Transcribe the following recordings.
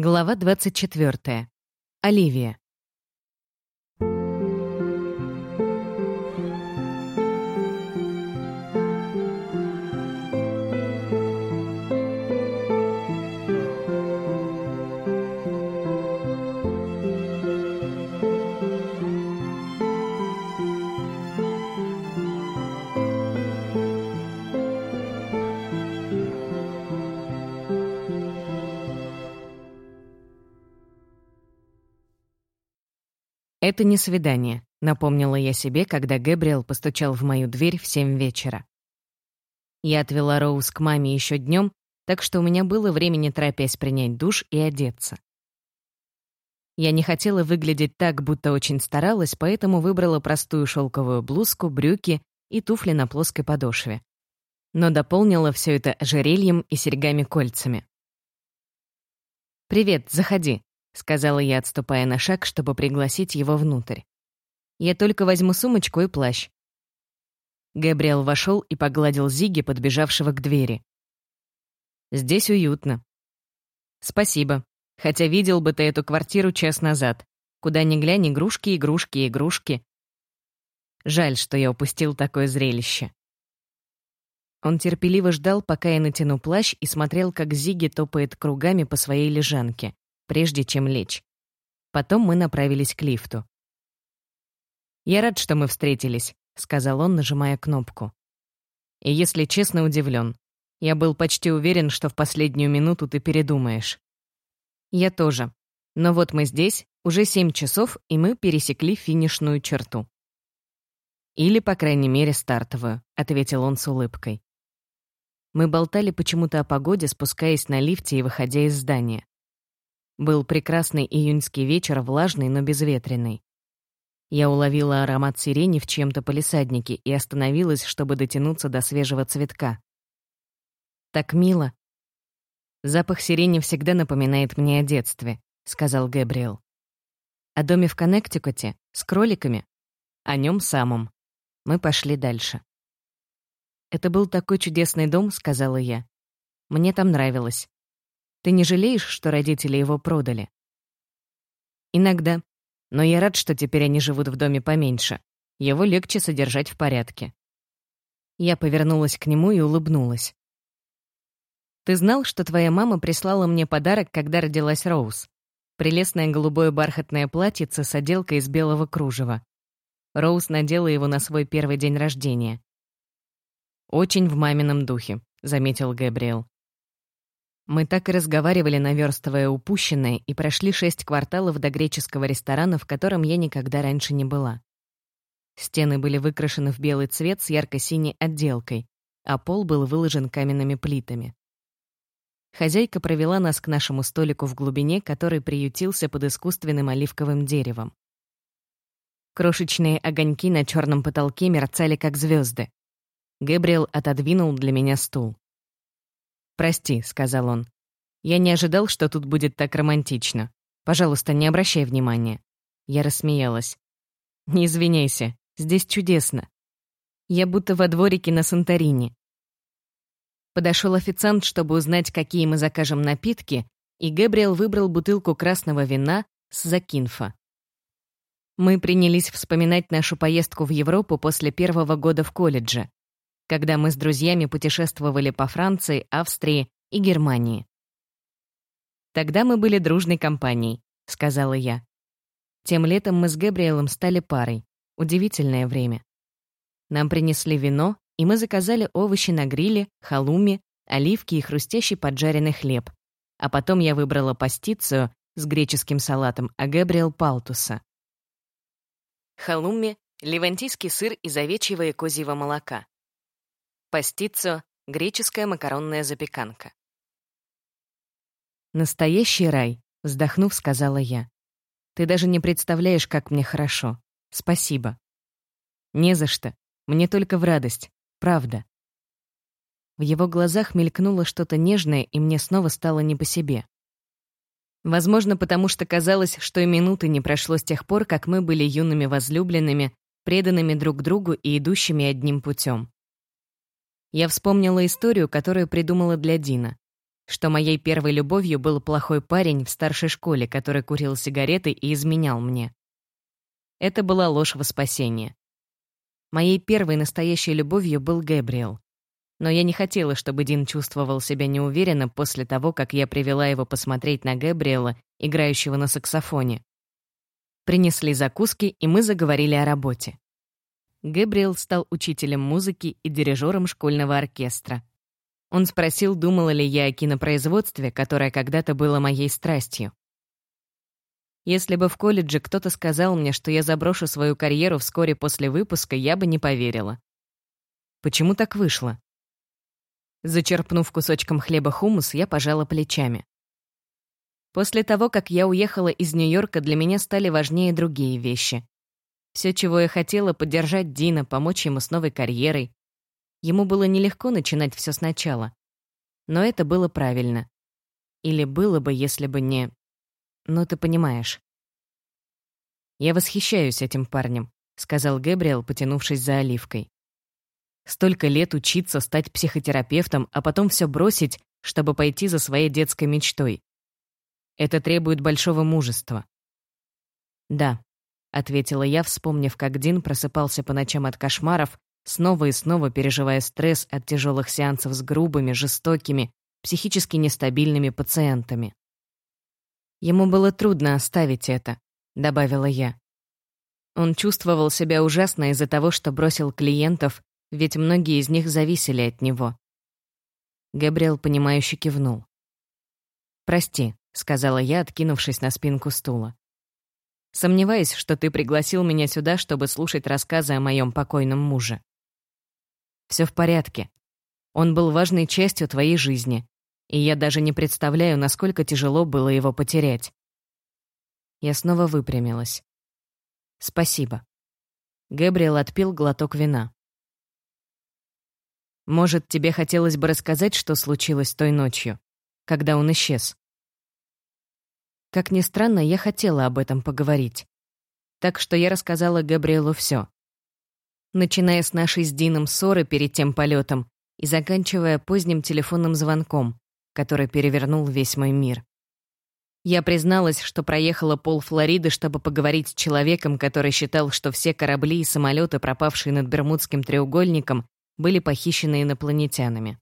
Глава 24. Оливия. «Это не свидание», — напомнила я себе, когда Гэбриэл постучал в мою дверь в семь вечера. Я отвела Роуз к маме еще днем, так что у меня было времени торопясь принять душ и одеться. Я не хотела выглядеть так, будто очень старалась, поэтому выбрала простую шелковую блузку, брюки и туфли на плоской подошве. Но дополнила все это ожерельем и серьгами-кольцами. «Привет, заходи», — сказала я, отступая на шаг, чтобы пригласить его внутрь. «Я только возьму сумочку и плащ». Габриэл вошел и погладил Зиги, подбежавшего к двери. «Здесь уютно». «Спасибо. Хотя видел бы ты эту квартиру час назад. Куда ни глянь, игрушки, игрушки, игрушки. Жаль, что я упустил такое зрелище». Он терпеливо ждал, пока я натяну плащ, и смотрел, как Зиги топает кругами по своей лежанке прежде чем лечь. Потом мы направились к лифту. «Я рад, что мы встретились», — сказал он, нажимая кнопку. «И если честно, удивлен. Я был почти уверен, что в последнюю минуту ты передумаешь». «Я тоже. Но вот мы здесь, уже семь часов, и мы пересекли финишную черту». «Или, по крайней мере, стартовую», — ответил он с улыбкой. Мы болтали почему-то о погоде, спускаясь на лифте и выходя из здания. Был прекрасный июньский вечер, влажный, но безветренный. Я уловила аромат сирени в чем-то полисаднике и остановилась, чтобы дотянуться до свежего цветка. «Так мило». «Запах сирени всегда напоминает мне о детстве», — сказал Гэбриэл. «О доме в Коннектикуте? С кроликами?» «О нем самом». Мы пошли дальше. «Это был такой чудесный дом», — сказала я. «Мне там нравилось. Ты не жалеешь, что родители его продали? Иногда. Но я рад, что теперь они живут в доме поменьше. Его легче содержать в порядке. Я повернулась к нему и улыбнулась. Ты знал, что твоя мама прислала мне подарок, когда родилась Роуз? Прелестное голубое бархатное платьице с отделкой из белого кружева. Роуз надела его на свой первый день рождения. «Очень в мамином духе», — заметил Гэбриэл. Мы так и разговаривали, наверстывая упущенное, и прошли шесть кварталов до греческого ресторана, в котором я никогда раньше не была. Стены были выкрашены в белый цвет с ярко-синей отделкой, а пол был выложен каменными плитами. Хозяйка провела нас к нашему столику в глубине, который приютился под искусственным оливковым деревом. Крошечные огоньки на черном потолке мерцали, как звезды. Гэбриэл отодвинул для меня стул. «Прости», — сказал он. «Я не ожидал, что тут будет так романтично. Пожалуйста, не обращай внимания». Я рассмеялась. «Не извиняйся, здесь чудесно. Я будто во дворике на Санторини». Подошел официант, чтобы узнать, какие мы закажем напитки, и Гэбриэл выбрал бутылку красного вина с Закинфа. Мы принялись вспоминать нашу поездку в Европу после первого года в колледже когда мы с друзьями путешествовали по Франции, Австрии и Германии. «Тогда мы были дружной компанией», — сказала я. Тем летом мы с Габриэлем стали парой. Удивительное время. Нам принесли вино, и мы заказали овощи на гриле, халуми, оливки и хрустящий поджаренный хлеб. А потом я выбрала пастицию с греческим салатом, а Габриэл — палтуса. Халуми — ливантийский сыр из овечьего и козьего молока. Пастицо — греческая макаронная запеканка. «Настоящий рай», — вздохнув, сказала я. «Ты даже не представляешь, как мне хорошо. Спасибо». «Не за что. Мне только в радость. Правда». В его глазах мелькнуло что-то нежное, и мне снова стало не по себе. Возможно, потому что казалось, что и минуты не прошло с тех пор, как мы были юными возлюбленными, преданными друг другу и идущими одним путем. Я вспомнила историю, которую придумала для Дина. что моей первой любовью был плохой парень в старшей школе, который курил сигареты и изменял мне. Это была ложь во спасение. Моей первой настоящей любовью был Гэбриэл. Но я не хотела, чтобы Дин чувствовал себя неуверенно после того, как я привела его посмотреть на Гэбриэла, играющего на саксофоне. Принесли закуски, и мы заговорили о работе. Гэбриэл стал учителем музыки и дирижером школьного оркестра. Он спросил, думала ли я о кинопроизводстве, которое когда-то было моей страстью. Если бы в колледже кто-то сказал мне, что я заброшу свою карьеру вскоре после выпуска, я бы не поверила. Почему так вышло? Зачерпнув кусочком хлеба хумус, я пожала плечами. После того, как я уехала из Нью-Йорка, для меня стали важнее другие вещи. Все, чего я хотела, поддержать Дина, помочь ему с новой карьерой. Ему было нелегко начинать все сначала. Но это было правильно. Или было бы, если бы не... Ну, ты понимаешь. «Я восхищаюсь этим парнем», — сказал Гэбриэл, потянувшись за оливкой. «Столько лет учиться, стать психотерапевтом, а потом все бросить, чтобы пойти за своей детской мечтой. Это требует большого мужества. «Да», — ответила я, вспомнив, как Дин просыпался по ночам от кошмаров, снова и снова переживая стресс от тяжелых сеансов с грубыми, жестокими, психически нестабильными пациентами. «Ему было трудно оставить это», — добавила я. Он чувствовал себя ужасно из-за того, что бросил клиентов, ведь многие из них зависели от него. Габриэл, понимающе кивнул. «Прости», — сказала я, откинувшись на спинку стула. «Сомневаюсь, что ты пригласил меня сюда, чтобы слушать рассказы о моем покойном муже. Все в порядке. Он был важной частью твоей жизни, и я даже не представляю, насколько тяжело было его потерять». Я снова выпрямилась. «Спасибо». Гэбриэл отпил глоток вина. «Может, тебе хотелось бы рассказать, что случилось той ночью, когда он исчез?» Как ни странно, я хотела об этом поговорить. Так что я рассказала Габриэлу все. Начиная с нашей с Дином ссоры перед тем полетом и заканчивая поздним телефонным звонком, который перевернул весь мой мир. Я призналась, что проехала пол Флориды, чтобы поговорить с человеком, который считал, что все корабли и самолеты, пропавшие над Бермудским треугольником, были похищены инопланетянами.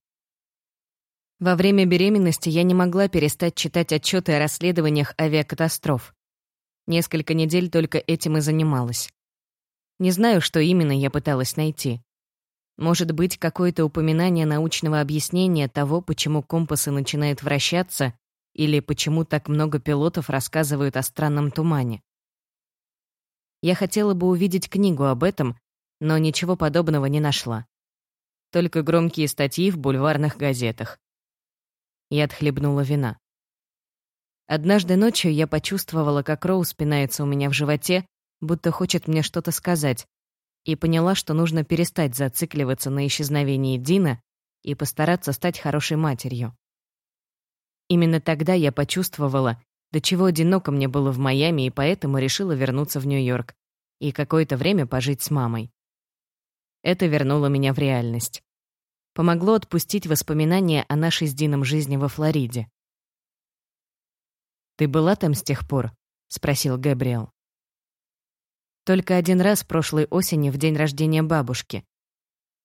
Во время беременности я не могла перестать читать отчеты о расследованиях авиакатастроф. Несколько недель только этим и занималась. Не знаю, что именно я пыталась найти. Может быть, какое-то упоминание научного объяснения того, почему компасы начинают вращаться, или почему так много пилотов рассказывают о странном тумане. Я хотела бы увидеть книгу об этом, но ничего подобного не нашла. Только громкие статьи в бульварных газетах. Я отхлебнула вина. Однажды ночью я почувствовала, как Роу спинается у меня в животе, будто хочет мне что-то сказать, и поняла, что нужно перестать зацикливаться на исчезновении Дина и постараться стать хорошей матерью. Именно тогда я почувствовала, до чего одиноко мне было в Майами, и поэтому решила вернуться в Нью-Йорк и какое-то время пожить с мамой. Это вернуло меня в реальность помогло отпустить воспоминания о нашей с Дином жизни во Флориде. «Ты была там с тех пор?» — спросил Габриэл. «Только один раз прошлой осенью в день рождения бабушки.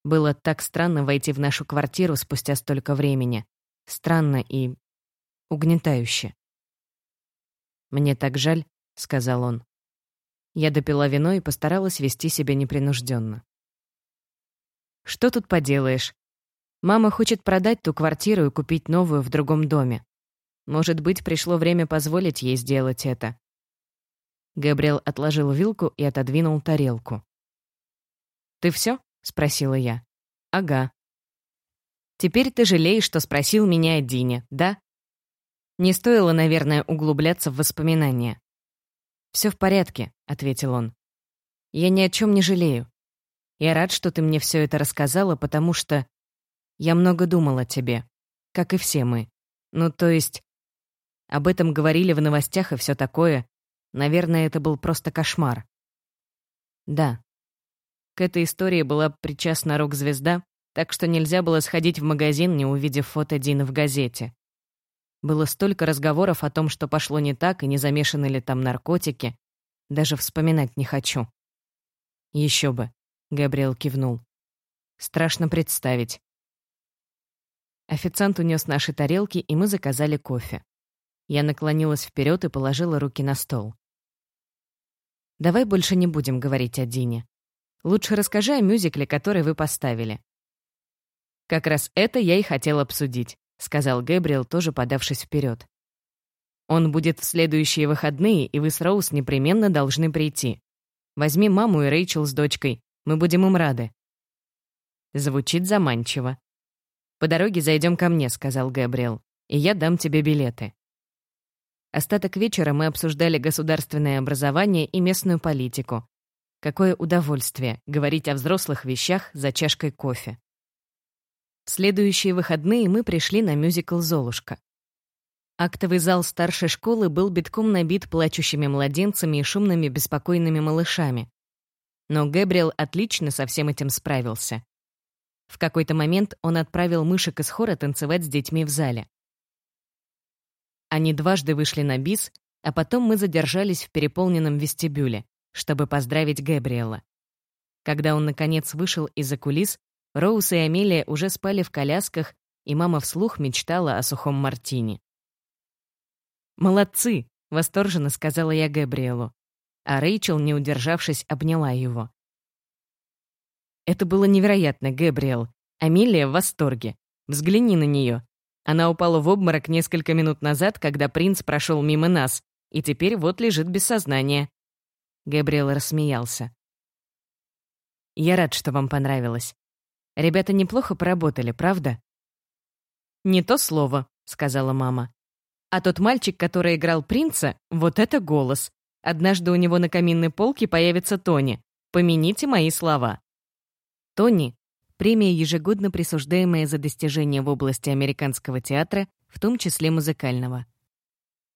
Было так странно войти в нашу квартиру спустя столько времени. Странно и угнетающе. «Мне так жаль», — сказал он. Я допила вино и постаралась вести себя непринужденно. «Что тут поделаешь? Мама хочет продать ту квартиру и купить новую в другом доме. Может быть, пришло время позволить ей сделать это. Габриэл отложил вилку и отодвинул тарелку. «Ты все? спросила я. «Ага». «Теперь ты жалеешь, что спросил меня о Дине, да?» Не стоило, наверное, углубляться в воспоминания. Все в порядке», — ответил он. «Я ни о чем не жалею. Я рад, что ты мне все это рассказала, потому что я много думал о тебе, как и все мы. Ну, то есть... Об этом говорили в новостях и все такое. Наверное, это был просто кошмар. Да. К этой истории была причастна рок-звезда, так что нельзя было сходить в магазин, не увидев фото Дины в газете. Было столько разговоров о том, что пошло не так и не замешаны ли там наркотики. Даже вспоминать не хочу. Еще бы, Габриэл кивнул. Страшно представить. Официант унес наши тарелки, и мы заказали кофе. Я наклонилась вперед и положила руки на стол. «Давай больше не будем говорить о Дине. Лучше расскажи о мюзикле, который вы поставили». «Как раз это я и хотел обсудить», — сказал Гэбриэл, тоже подавшись вперед. «Он будет в следующие выходные, и вы с Роуз непременно должны прийти. Возьми маму и Рэйчел с дочкой. Мы будем им рады». Звучит заманчиво. «По дороге зайдем ко мне», — сказал Габриэл, «и я дам тебе билеты». Остаток вечера мы обсуждали государственное образование и местную политику. Какое удовольствие говорить о взрослых вещах за чашкой кофе. В следующие выходные мы пришли на мюзикл «Золушка». Актовый зал старшей школы был битком набит плачущими младенцами и шумными беспокойными малышами. Но Гэбриэл отлично со всем этим справился. В какой-то момент он отправил мышек из хора танцевать с детьми в зале. Они дважды вышли на бис, а потом мы задержались в переполненном вестибюле, чтобы поздравить Гэбриэла. Когда он, наконец, вышел из-за кулис, Роуз и Амелия уже спали в колясках, и мама вслух мечтала о сухом мартине. «Молодцы!» — восторженно сказала я Гэбриэлу. А Рэйчел, не удержавшись, обняла его. Это было невероятно, Гэбриэл. Амелия в восторге. Взгляни на нее. Она упала в обморок несколько минут назад, когда принц прошел мимо нас, и теперь вот лежит без сознания. Гэбриэл рассмеялся. «Я рад, что вам понравилось. Ребята неплохо поработали, правда?» «Не то слово», — сказала мама. «А тот мальчик, который играл принца, вот это голос. Однажды у него на каминной полке появится Тони. Помяните мои слова». Тони — премия, ежегодно присуждаемая за достижения в области американского театра, в том числе музыкального.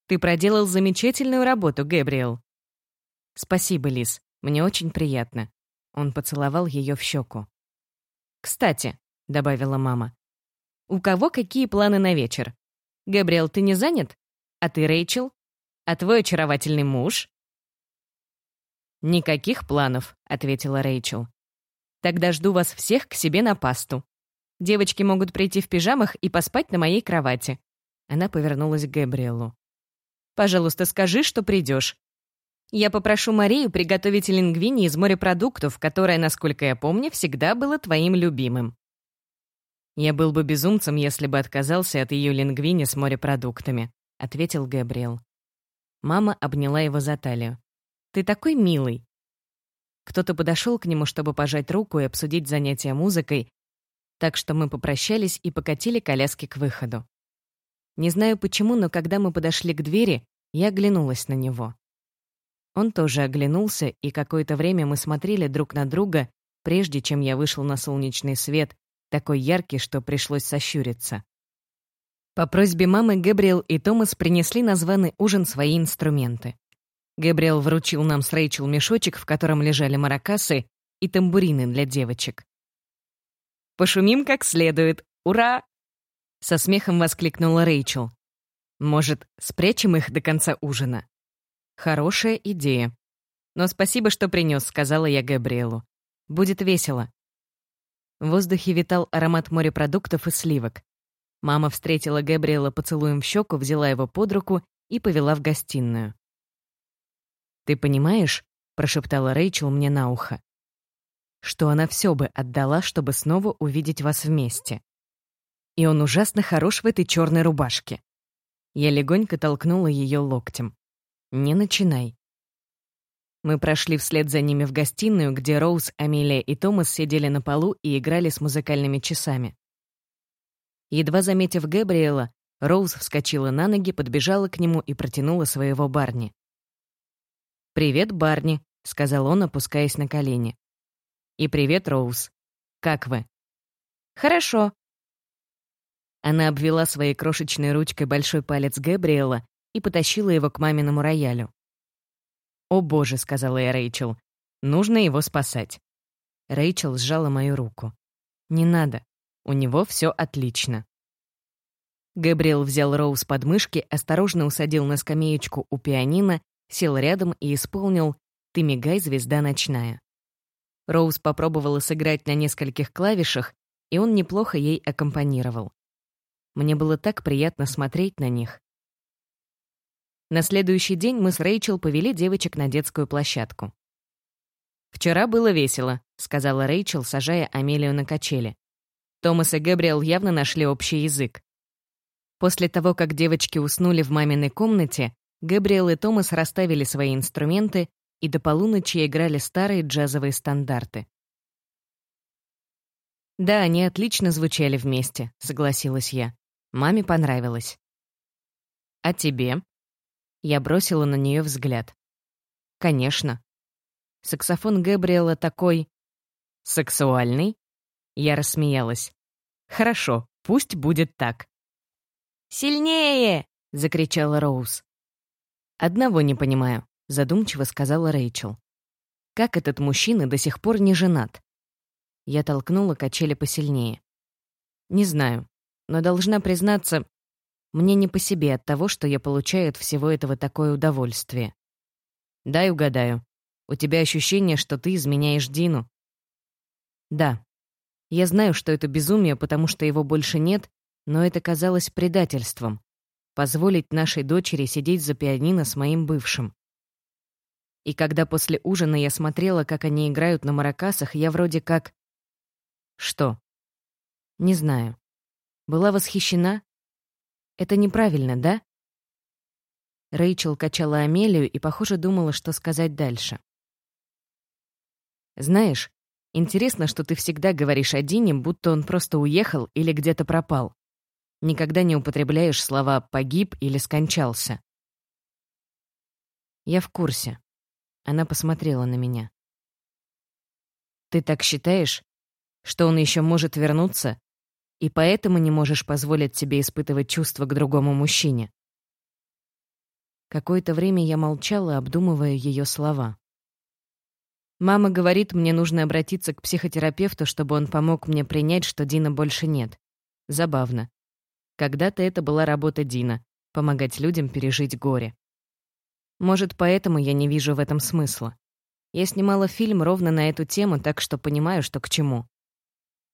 «Ты проделал замечательную работу, Гэбриэл». «Спасибо, Лиз. Мне очень приятно». Он поцеловал ее в щеку. «Кстати», — добавила мама, — «у кого какие планы на вечер? Габриэл, ты не занят? А ты, Рэйчел? А твой очаровательный муж?» «Никаких планов», — ответила Рэйчел. Тогда жду вас всех к себе на пасту. Девочки могут прийти в пижамах и поспать на моей кровати». Она повернулась к Габриэлу. «Пожалуйста, скажи, что придешь. Я попрошу Марию приготовить лингвини из морепродуктов, которое, насколько я помню, всегда было твоим любимым». «Я был бы безумцем, если бы отказался от ее лингвини с морепродуктами», — ответил Габриэл. Мама обняла его за талию. «Ты такой милый. Кто-то подошел к нему, чтобы пожать руку и обсудить занятия музыкой, так что мы попрощались и покатили коляски к выходу. Не знаю почему, но когда мы подошли к двери, я оглянулась на него. Он тоже оглянулся, и какое-то время мы смотрели друг на друга, прежде чем я вышел на солнечный свет, такой яркий, что пришлось сощуриться. По просьбе мамы Гэбриэл и Томас принесли на званый ужин свои инструменты. Габриэл вручил нам с Рэйчел мешочек, в котором лежали маракасы и тамбурины для девочек. «Пошумим как следует! Ура!» Со смехом воскликнула Рэйчел. «Может, спрячем их до конца ужина?» «Хорошая идея. Но спасибо, что принес», — сказала я Габриэлу. «Будет весело». В воздухе витал аромат морепродуктов и сливок. Мама встретила Габриэла поцелуем в щеку, взяла его под руку и повела в гостиную. «Ты понимаешь?» — прошептала Рэйчел мне на ухо. «Что она все бы отдала, чтобы снова увидеть вас вместе. И он ужасно хорош в этой черной рубашке». Я легонько толкнула ее локтем. «Не начинай». Мы прошли вслед за ними в гостиную, где Роуз, Амелия и Томас сидели на полу и играли с музыкальными часами. Едва заметив Габриэла, Роуз вскочила на ноги, подбежала к нему и протянула своего Барни. «Привет, Барни», — сказал он, опускаясь на колени. «И привет, Роуз. Как вы?» «Хорошо». Она обвела своей крошечной ручкой большой палец Габриэла и потащила его к маминому роялю. «О боже», — сказала я Рэйчел, — «нужно его спасать». Рэйчел сжала мою руку. «Не надо. У него все отлично». Габриэл взял Роуз под мышки, осторожно усадил на скамеечку у пианино, сел рядом и исполнил «Ты мигай, звезда ночная». Роуз попробовала сыграть на нескольких клавишах, и он неплохо ей аккомпанировал. Мне было так приятно смотреть на них. На следующий день мы с Рэйчел повели девочек на детскую площадку. «Вчера было весело», — сказала Рэйчел, сажая Амелию на качели. Томас и Гэбриэл явно нашли общий язык. После того, как девочки уснули в маминой комнате, Гэбриэл и Томас расставили свои инструменты и до полуночи играли старые джазовые стандарты. «Да, они отлично звучали вместе», — согласилась я. Маме понравилось. «А тебе?» Я бросила на нее взгляд. «Конечно». Саксофон Гэбриэла такой... «Сексуальный?» Я рассмеялась. «Хорошо, пусть будет так». «Сильнее!» — закричала Роуз. «Одного не понимаю», — задумчиво сказала Рэйчел. «Как этот мужчина до сих пор не женат?» Я толкнула качели посильнее. «Не знаю, но должна признаться, мне не по себе от того, что я получаю от всего этого такое удовольствие. Дай угадаю. У тебя ощущение, что ты изменяешь Дину? Да. Я знаю, что это безумие, потому что его больше нет, но это казалось предательством. Позволить нашей дочери сидеть за пианино с моим бывшим. И когда после ужина я смотрела, как они играют на маракасах, я вроде как... Что? Не знаю. Была восхищена? Это неправильно, да? Рэйчел качала Амелию и, похоже, думала, что сказать дальше. «Знаешь, интересно, что ты всегда говоришь о Дине, будто он просто уехал или где-то пропал. Никогда не употребляешь слова «погиб» или «скончался». Я в курсе. Она посмотрела на меня. Ты так считаешь, что он еще может вернуться и поэтому не можешь позволить себе испытывать чувства к другому мужчине. Какое-то время я молчала, обдумывая ее слова. Мама говорит, мне нужно обратиться к психотерапевту, чтобы он помог мне принять, что Дина больше нет. Забавно. Когда-то это была работа Дина — помогать людям пережить горе. Может, поэтому я не вижу в этом смысла. Я снимала фильм ровно на эту тему, так что понимаю, что к чему.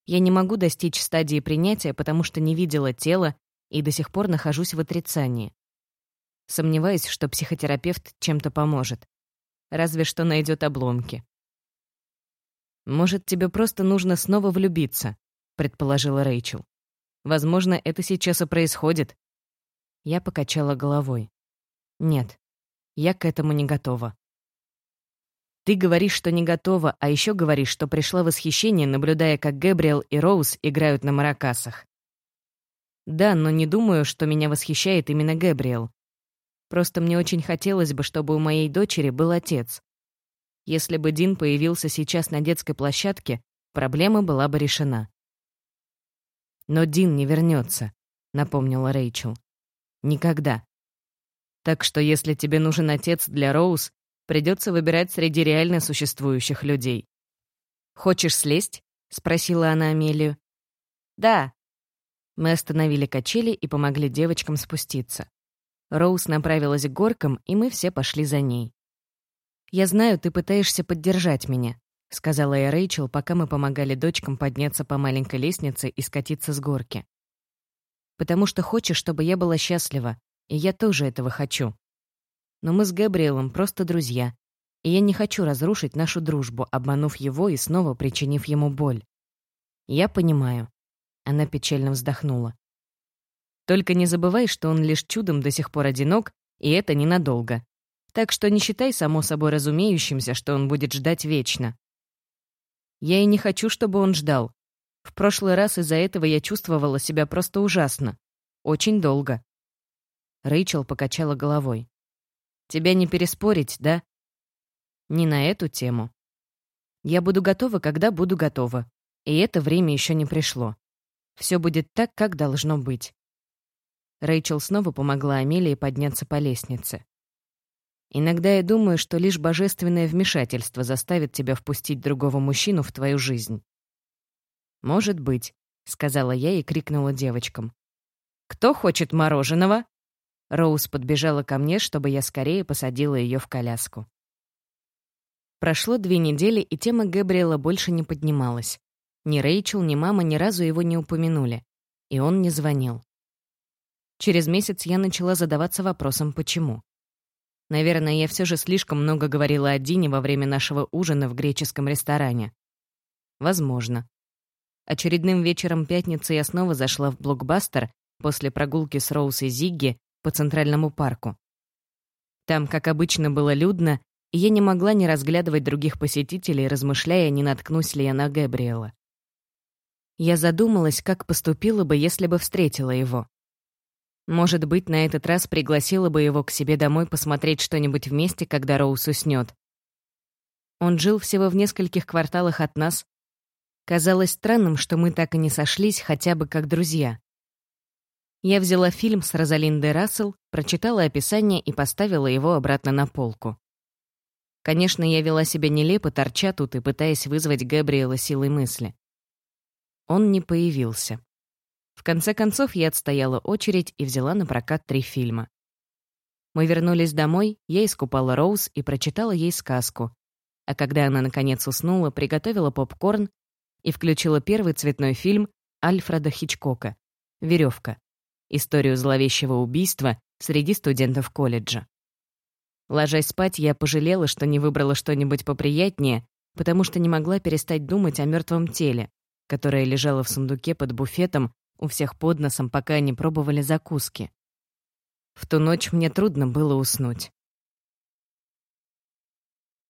Я не могу достичь стадии принятия, потому что не видела тела и до сих пор нахожусь в отрицании. Сомневаюсь, что психотерапевт чем-то поможет. Разве что найдет обломки. «Может, тебе просто нужно снова влюбиться», — предположила Рэйчел. «Возможно, это сейчас и происходит». Я покачала головой. «Нет, я к этому не готова». Ты говоришь, что не готова, а еще говоришь, что пришла восхищение, наблюдая, как Гэбриэл и Роуз играют на маракасах. Да, но не думаю, что меня восхищает именно Гэбриэл. Просто мне очень хотелось бы, чтобы у моей дочери был отец. Если бы Дин появился сейчас на детской площадке, проблема была бы решена. «Но Дин не вернется», — напомнила Рэйчел. «Никогда. Так что если тебе нужен отец для Роуз, Придется выбирать среди реально существующих людей. «Хочешь слезть?» — спросила она Амелию. «Да». Мы остановили качели и помогли девочкам спуститься. Роуз направилась к горкам, и мы все пошли за ней. «Я знаю, ты пытаешься поддержать меня», — сказала я Рэйчел, пока мы помогали дочкам подняться по маленькой лестнице и скатиться с горки. «Потому что хочешь, чтобы я была счастлива, и я тоже этого хочу но мы с Габриэлом просто друзья, и я не хочу разрушить нашу дружбу, обманув его и снова причинив ему боль. Я понимаю. Она печально вздохнула. Только не забывай, что он лишь чудом до сих пор одинок, и это ненадолго. Так что не считай само собой разумеющимся, что он будет ждать вечно. Я и не хочу, чтобы он ждал. В прошлый раз из-за этого я чувствовала себя просто ужасно. Очень долго. Рэйчел покачала головой. Тебя не переспорить, да? Не на эту тему. Я буду готова, когда буду готова. И это время еще не пришло. Все будет так, как должно быть. Рэйчел снова помогла Амелии подняться по лестнице. Иногда я думаю, что лишь божественное вмешательство заставит тебя впустить другого мужчину в твою жизнь. «Может быть», — сказала я и крикнула девочкам. «Кто хочет мороженого?» Роуз подбежала ко мне, чтобы я скорее посадила ее в коляску. Прошло две недели, и тема Габриэла больше не поднималась. Ни Рэйчел, ни мама ни разу его не упомянули. И он не звонил. Через месяц я начала задаваться вопросом, почему. Наверное, я все же слишком много говорила о Дине во время нашего ужина в греческом ресторане. Возможно. Очередным вечером пятницы я снова зашла в блокбастер после прогулки с Роуз и Зигги по Центральному парку. Там, как обычно, было людно, и я не могла не разглядывать других посетителей, размышляя, не наткнусь ли я на Габриэла. Я задумалась, как поступила бы, если бы встретила его. Может быть, на этот раз пригласила бы его к себе домой посмотреть что-нибудь вместе, когда Роуз уснет. Он жил всего в нескольких кварталах от нас. Казалось странным, что мы так и не сошлись хотя бы как друзья. Я взяла фильм с Розалиндой Рассел, прочитала описание и поставила его обратно на полку. Конечно, я вела себя нелепо, торча тут и пытаясь вызвать Габриэла силой мысли. Он не появился. В конце концов, я отстояла очередь и взяла на прокат три фильма. Мы вернулись домой, я искупала Роуз и прочитала ей сказку. А когда она, наконец, уснула, приготовила попкорн и включила первый цветной фильм Альфреда Хичкока «Веревка. Историю зловещего убийства среди студентов колледжа». Ложась спать, я пожалела, что не выбрала что-нибудь поприятнее, потому что не могла перестать думать о мертвом теле, которое лежало в сундуке под буфетом у всех под носом, пока они пробовали закуски. В ту ночь мне трудно было уснуть.